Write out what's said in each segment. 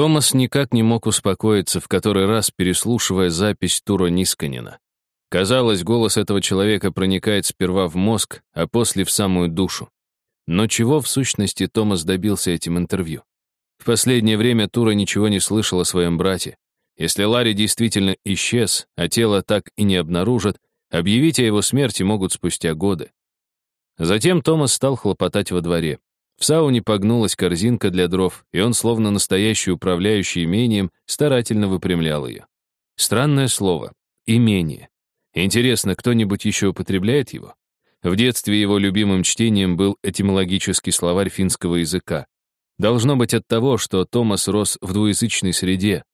Томас никак не мог успокоиться, в который раз переслушивая запись Тура Нисканина. Казалось, голос этого человека проникает сперва в мозг, а после в самую душу. Но чего в сущности Томас добился этим интервью? В последнее время Тура ничего не слышал о своем брате. Если Ларри действительно исчез, а тело так и не обнаружат, объявить о его смерти могут спустя годы. Затем Томас стал хлопотать во дворе. В сауне погнулась корзинка для дров, и он, словно настоящий управляющий имением, старательно выпрямлял ее. Странное слово — имение. Интересно, кто-нибудь еще употребляет его? В детстве его любимым чтением был этимологический словарь финского языка. Должно быть от того, что Томас рос в двуязычной среде.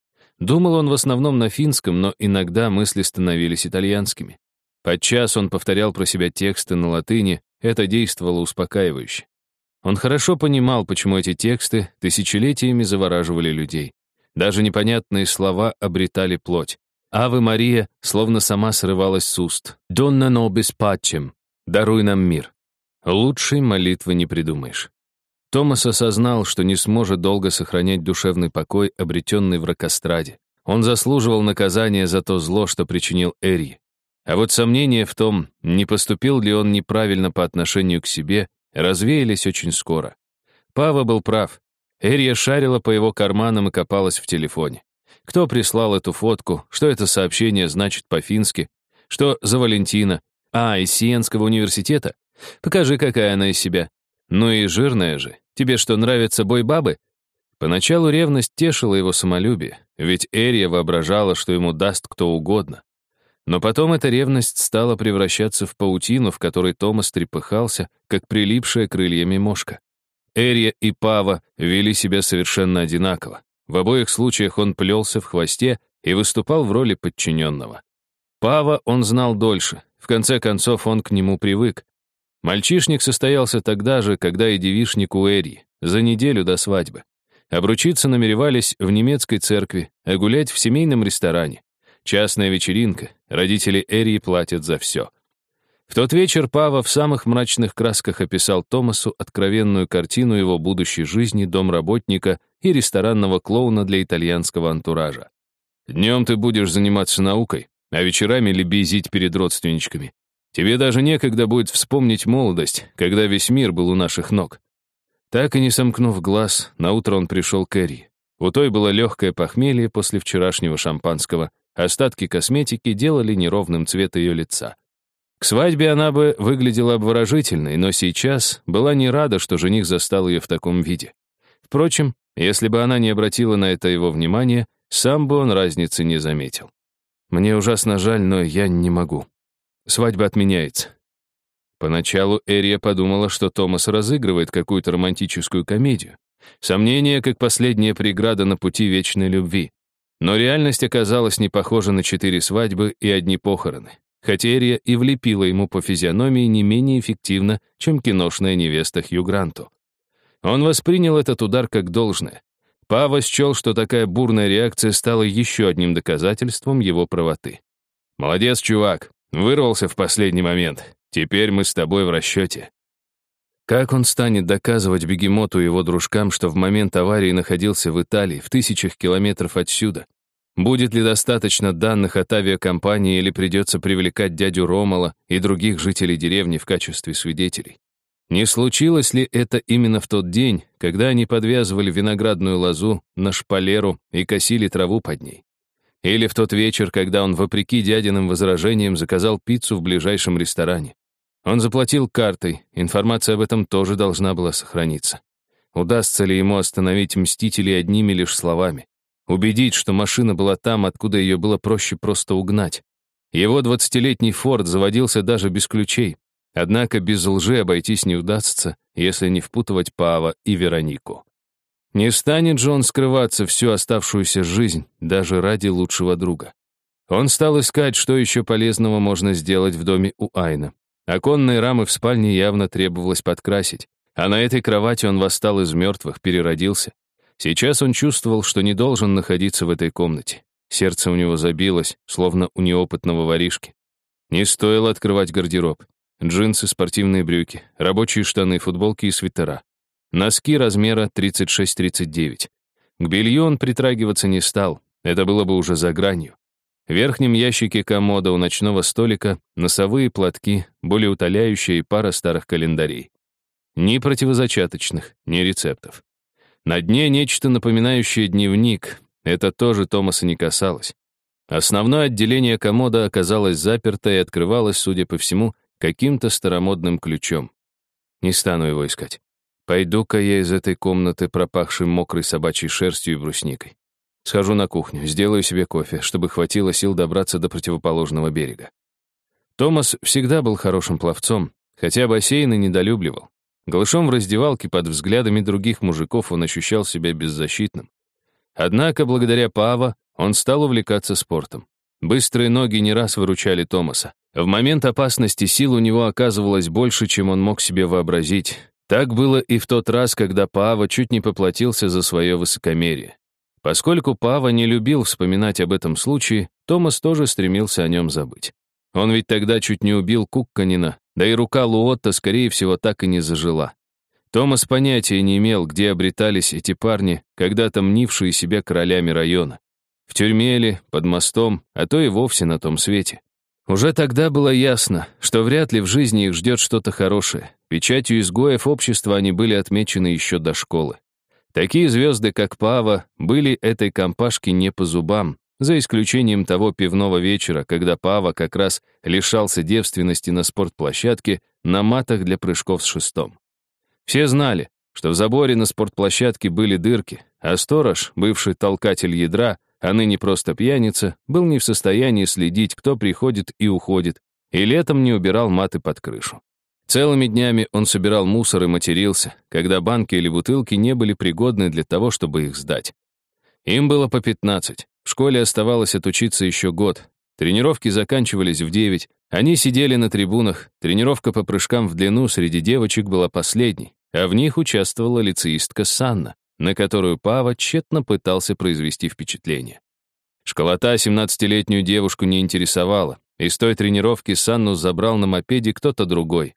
Думал он в основном на финском, но иногда мысли становились итальянскими. Подчас он повторял про себя тексты на латыни, это действовало успокаивающе. Он хорошо понимал, почему эти тексты тысячелетиями завораживали людей. Даже непонятные слова обретали плоть. «Аве Мария» словно сама срывалась с уст. «Донна нобис пачем» — «Даруй нам мир». Лучшей молитвы не придумаешь. Томас осознал, что не сможет долго сохранять душевный покой, обретенный в Рокостраде. Он заслуживал наказания за то зло, что причинил Эри. А вот сомнения в том, не поступил ли он неправильно по отношению к себе, развеялись очень скоро. Пава был прав. Эрия шарила по его карманам и копалась в телефоне. Кто прислал эту фотку? Что это сообщение значит по-фински? Что за Валентина? А, из Сиенского университета? Покажи, какая она из себя. Ну и жирная же. Тебе что, нравится бой бабы? Поначалу ревность тешила его самолюбие, ведь Эрия воображала, что ему даст кто угодно. Но потом эта ревность стала превращаться в паутину, в которой Томас трепыхался, как прилипшая крыльями мошка. Эрия и Пава вели себя совершенно одинаково. В обоих случаях он плелся в хвосте и выступал в роли подчиненного. Пава он знал дольше, в конце концов он к нему привык. Мальчишник состоялся тогда же, когда и девишник у Эрии, за неделю до свадьбы. Обручиться намеревались в немецкой церкви, а гулять в семейном ресторане. Частная вечеринка. Родители Эрии платят за все. В тот вечер Пава в самых мрачных красках описал Томасу откровенную картину его будущей жизни домработника и ресторанного клоуна для итальянского антуража. «Днем ты будешь заниматься наукой, а вечерами лебезить перед родственничками. Тебе даже некогда будет вспомнить молодость, когда весь мир был у наших ног». Так и не сомкнув глаз, наутро он пришел к Эри. У той было легкое похмелье после вчерашнего шампанского, Остатки косметики делали неровным цвет ее лица. К свадьбе она бы выглядела обворожительной, но сейчас была не рада, что жених застал ее в таком виде. Впрочем, если бы она не обратила на это его внимание, сам бы он разницы не заметил. «Мне ужасно жаль, но я не могу. Свадьба отменяется». Поначалу Эрия подумала, что Томас разыгрывает какую-то романтическую комедию. Сомнение, как последняя преграда на пути вечной любви. Но реальность оказалась не похожа на четыре свадьбы и одни похороны. Хатерия и влепила ему по физиономии не менее эффективно, чем киношная невеста Хью Гранту. Он воспринял этот удар как должное. Пава счел, что такая бурная реакция стала еще одним доказательством его правоты. «Молодец, чувак, вырвался в последний момент. Теперь мы с тобой в расчете». Как он станет доказывать бегемоту и его дружкам, что в момент аварии находился в Италии, в тысячах километров отсюда? Будет ли достаточно данных от авиакомпании или придется привлекать дядю Ромала и других жителей деревни в качестве свидетелей? Не случилось ли это именно в тот день, когда они подвязывали виноградную лозу на шпалеру и косили траву под ней? Или в тот вечер, когда он, вопреки дядиным возражениям, заказал пиццу в ближайшем ресторане? Он заплатил картой, информация об этом тоже должна была сохраниться. Удастся ли ему остановить мстителей одними лишь словами? Убедить, что машина была там, откуда ее было проще просто угнать. Его двадцатилетний Форд заводился даже без ключей. Однако без лжи обойтись не удастся, если не впутывать Пава и Веронику. Не станет же он скрываться всю оставшуюся жизнь, даже ради лучшего друга. Он стал искать, что еще полезного можно сделать в доме у Айна. Оконные рамы в спальне явно требовалось подкрасить, а на этой кровати он восстал из мертвых, переродился. Сейчас он чувствовал, что не должен находиться в этой комнате. Сердце у него забилось, словно у неопытного воришки. Не стоило открывать гардероб. Джинсы, спортивные брюки, рабочие штаны, футболки и свитера. Носки размера 36-39. К белью он притрагиваться не стал, это было бы уже за гранью. В верхнем ящике комода у ночного столика носовые платки, более утоляющие и пара старых календарей. Ни противозачаточных, ни рецептов. На дне нечто напоминающее дневник. Это тоже Томаса не касалось. Основное отделение комода оказалось заперто и открывалось, судя по всему, каким-то старомодным ключом. Не стану его искать. Пойду-ка я из этой комнаты, пропахшей мокрой собачьей шерстью и брусникой. Схожу на кухню, сделаю себе кофе, чтобы хватило сил добраться до противоположного берега. Томас всегда был хорошим пловцом, хотя бассейн и недолюбливал. Голышом в раздевалке под взглядами других мужиков он ощущал себя беззащитным. Однако, благодаря Пава, он стал увлекаться спортом. Быстрые ноги не раз выручали Томаса. В момент опасности сил у него оказывалось больше, чем он мог себе вообразить. Так было и в тот раз, когда Пава чуть не поплатился за свое высокомерие. Поскольку Пава не любил вспоминать об этом случае, Томас тоже стремился о нем забыть. Он ведь тогда чуть не убил Кукканина, да и рука Луотта, скорее всего, так и не зажила. Томас понятия не имел, где обретались эти парни, когда-то мнившие себя королями района. В тюрьме ли, под мостом, а то и вовсе на том свете. Уже тогда было ясно, что вряд ли в жизни их ждет что-то хорошее. Печатью изгоев общества они были отмечены еще до школы. Такие звезды, как Пава, были этой компашке не по зубам, за исключением того пивного вечера, когда Пава как раз лишался девственности на спортплощадке на матах для прыжков с шестом. Все знали, что в заборе на спортплощадке были дырки, а сторож, бывший толкатель ядра, а ныне просто пьяница, был не в состоянии следить, кто приходит и уходит, и летом не убирал маты под крышу. Целыми днями он собирал мусор и матерился, когда банки или бутылки не были пригодны для того, чтобы их сдать. Им было по 15. В школе оставалось отучиться еще год. Тренировки заканчивались в 9. Они сидели на трибунах. Тренировка по прыжкам в длину среди девочек была последней, а в них участвовала лицеистка Санна, на которую Пава тщетно пытался произвести впечатление. Школота 17-летнюю девушку не интересовала, и с той тренировки Санну забрал на мопеде кто-то другой.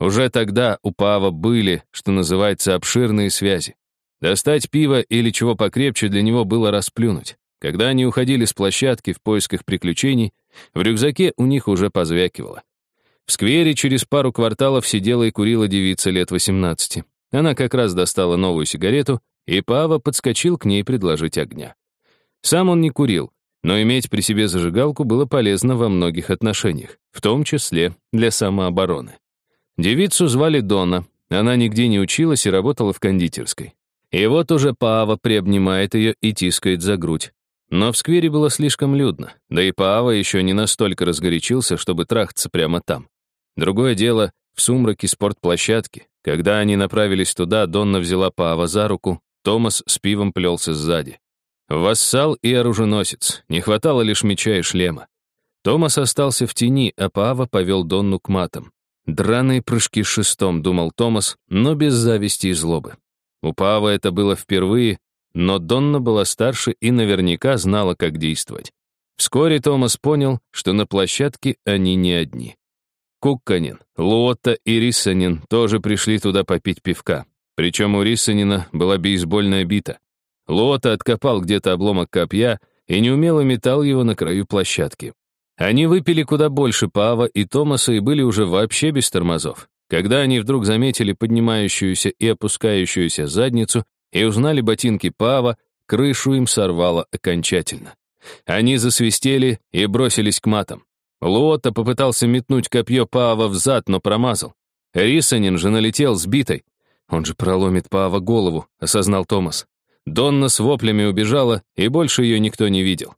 Уже тогда у Пава были, что называется, обширные связи. Достать пиво или чего покрепче для него было расплюнуть. Когда они уходили с площадки в поисках приключений, в рюкзаке у них уже позвякивало. В сквере через пару кварталов сидела и курила девица лет 18. Она как раз достала новую сигарету и Пава подскочил к ней предложить огня. Сам он не курил, но иметь при себе зажигалку было полезно во многих отношениях, в том числе для самообороны. Девицу звали Дона, она нигде не училась и работала в кондитерской. И вот уже Паава приобнимает ее и тискает за грудь. Но в сквере было слишком людно, да и Паава еще не настолько разгорячился, чтобы трахаться прямо там. Другое дело — в сумраке спортплощадки. Когда они направились туда, Донна взяла Паава за руку, Томас с пивом плелся сзади. Вассал и оруженосец, не хватало лишь меча и шлема. Томас остался в тени, а Паава повел Донну к матам. Драные прыжки шестом, думал Томас, но без зависти и злобы. У Паава это было впервые, но Донна была старше и наверняка знала, как действовать. Вскоре Томас понял, что на площадке они не одни. Кукканин, Лотта и Риссанин тоже пришли туда попить пивка. Причем у Риссанина была бейсбольная бита. Лота откопал где-то обломок копья и неумело метал его на краю площадки. Они выпили куда больше Пава и Томаса и были уже вообще без тормозов. Когда они вдруг заметили поднимающуюся и опускающуюся задницу и узнали ботинки Пава, крышу им сорвало окончательно. Они засвистели и бросились к матам. Лота попытался метнуть копье Пава в зад, но промазал. Рисанин же налетел сбитой. Он же проломит Паава голову, осознал Томас. Донна с воплями убежала, и больше ее никто не видел.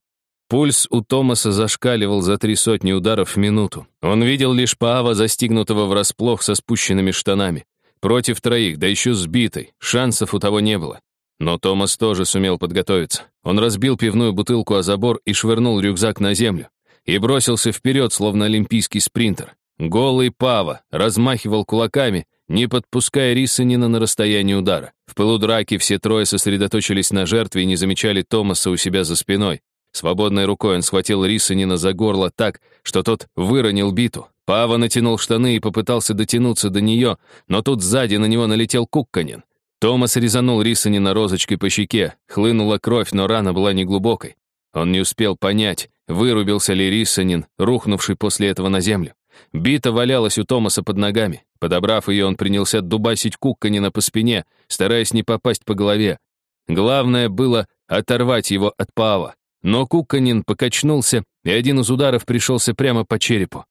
Пульс у Томаса зашкаливал за три сотни ударов в минуту. Он видел лишь Паава, застигнутого врасплох со спущенными штанами. Против троих, да еще сбитой. Шансов у того не было. Но Томас тоже сумел подготовиться. Он разбил пивную бутылку о забор и швырнул рюкзак на землю. И бросился вперед, словно олимпийский спринтер. Голый Пава размахивал кулаками, не подпуская Рисанина на расстояние удара. В пылу драки все трое сосредоточились на жертве и не замечали Томаса у себя за спиной. Свободной рукой он схватил Рисанина за горло так, что тот выронил биту. Пава натянул штаны и попытался дотянуться до нее, но тут сзади на него налетел Кукканин. Томас резанул Рисанина розочкой по щеке, хлынула кровь, но рана была неглубокой. Он не успел понять, вырубился ли Рисанин, рухнувший после этого на землю. Бита валялась у Томаса под ногами. Подобрав ее, он принялся дубасить Кукканина по спине, стараясь не попасть по голове. Главное было оторвать его от Пава. Но Кукканин покачнулся, и один из ударов пришелся прямо по черепу.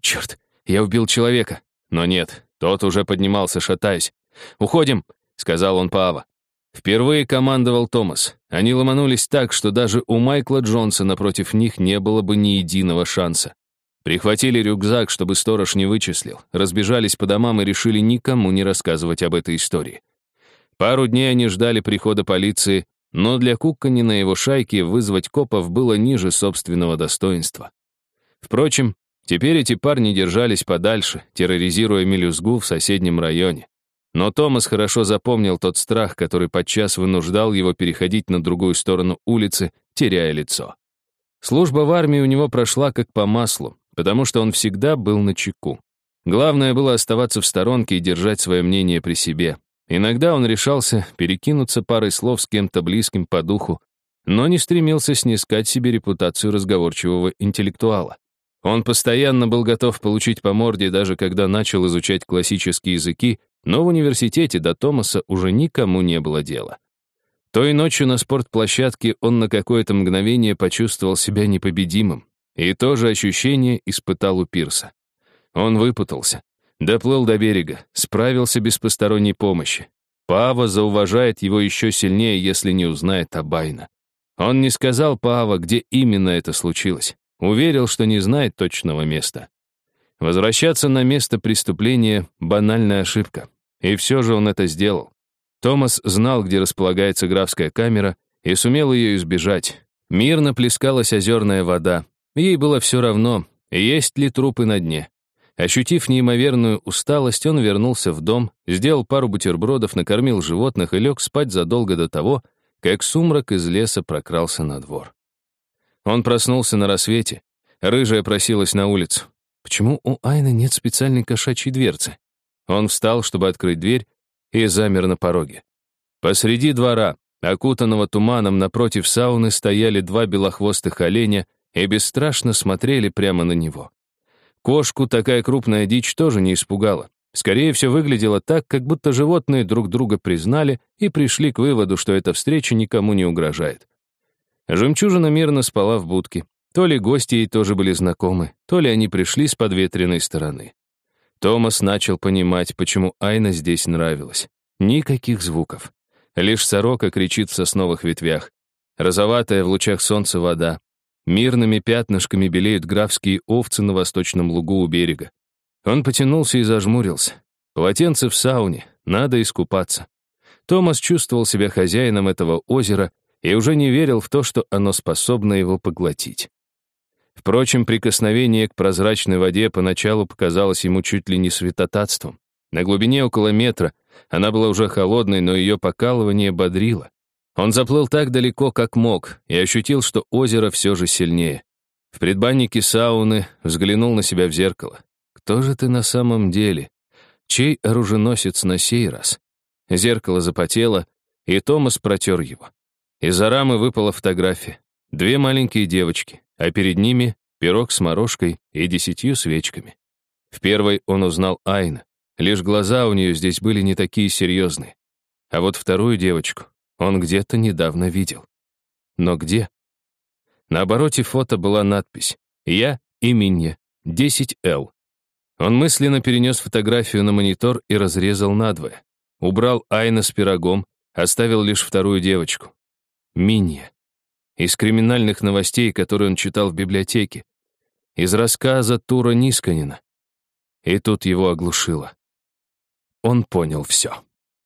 «Черт, я убил человека!» Но нет, тот уже поднимался, шатаясь. «Уходим!» сказал он Паава. Впервые командовал Томас. Они ломанулись так, что даже у Майкла Джонса напротив них не было бы ни единого шанса. Прихватили рюкзак, чтобы сторож не вычислил, разбежались по домам и решили никому не рассказывать об этой истории. Пару дней они ждали прихода полиции, но для Кукканина и его шайки вызвать копов было ниже собственного достоинства. Впрочем, теперь эти парни держались подальше, терроризируя мелюзгу в соседнем районе. Но Томас хорошо запомнил тот страх, который подчас вынуждал его переходить на другую сторону улицы, теряя лицо. Служба в армии у него прошла как по маслу, потому что он всегда был на чеку. Главное было оставаться в сторонке и держать свое мнение при себе. Иногда он решался перекинуться парой слов с кем-то близким по духу, но не стремился снискать себе репутацию разговорчивого интеллектуала. Он постоянно был готов получить по морде, даже когда начал изучать классические языки но в университете до Томаса уже никому не было дела. Той ночью на спортплощадке он на какое-то мгновение почувствовал себя непобедимым, и то же ощущение испытал у Пирса. Он выпутался, доплыл до берега, справился без посторонней помощи. Пава зауважает его еще сильнее, если не узнает о. Он не сказал Пава, где именно это случилось. Уверил, что не знает точного места. Возвращаться на место преступления — банальная ошибка. И все же он это сделал. Томас знал, где располагается графская камера, и сумел ее избежать. Мирно плескалась озерная вода. Ей было все равно, есть ли трупы на дне. Ощутив неимоверную усталость, он вернулся в дом, сделал пару бутербродов, накормил животных и лег спать задолго до того, как сумрак из леса прокрался на двор. Он проснулся на рассвете. Рыжая просилась на улицу. Почему у Айны нет специальной кошачьей дверцы? Он встал, чтобы открыть дверь, и замер на пороге. Посреди двора, окутанного туманом напротив сауны, стояли два белохвостых оленя и бесстрашно смотрели прямо на него. Кошку такая крупная дичь тоже не испугала. Скорее всего, выглядело так, как будто животные друг друга признали и пришли к выводу, что эта встреча никому не угрожает. Жемчужина мирно спала в будке. То ли гости ей тоже были знакомы, то ли они пришли с подветренной стороны. Томас начал понимать, почему Айна здесь нравилась. Никаких звуков. Лишь сорока кричит в сосновых ветвях. Розоватая в лучах солнца вода. Мирными пятнышками белеют графские овцы на восточном лугу у берега. Он потянулся и зажмурился. Полотенце в сауне, надо искупаться. Томас чувствовал себя хозяином этого озера и уже не верил в то, что оно способно его поглотить. Впрочем, прикосновение к прозрачной воде поначалу показалось ему чуть ли не святотатством. На глубине около метра она была уже холодной, но ее покалывание бодрило. Он заплыл так далеко, как мог, и ощутил, что озеро все же сильнее. В предбаннике сауны взглянул на себя в зеркало. «Кто же ты на самом деле? Чей оруженосец на сей раз?» Зеркало запотело, и Томас протер его. Из-за рамы выпала фотография. Две маленькие девочки, а перед ними пирог с морожкой и десятью свечками. В первой он узнал Айна, лишь глаза у нее здесь были не такие серьезные. А вот вторую девочку он где-то недавно видел. Но где? На обороте фото была надпись «Я и Минья, 10Л». Он мысленно перенес фотографию на монитор и разрезал надвое. Убрал Айна с пирогом, оставил лишь вторую девочку. Минья из криминальных новостей, которые он читал в библиотеке, из рассказа Тура Нисканина. И тут его оглушило. Он понял все.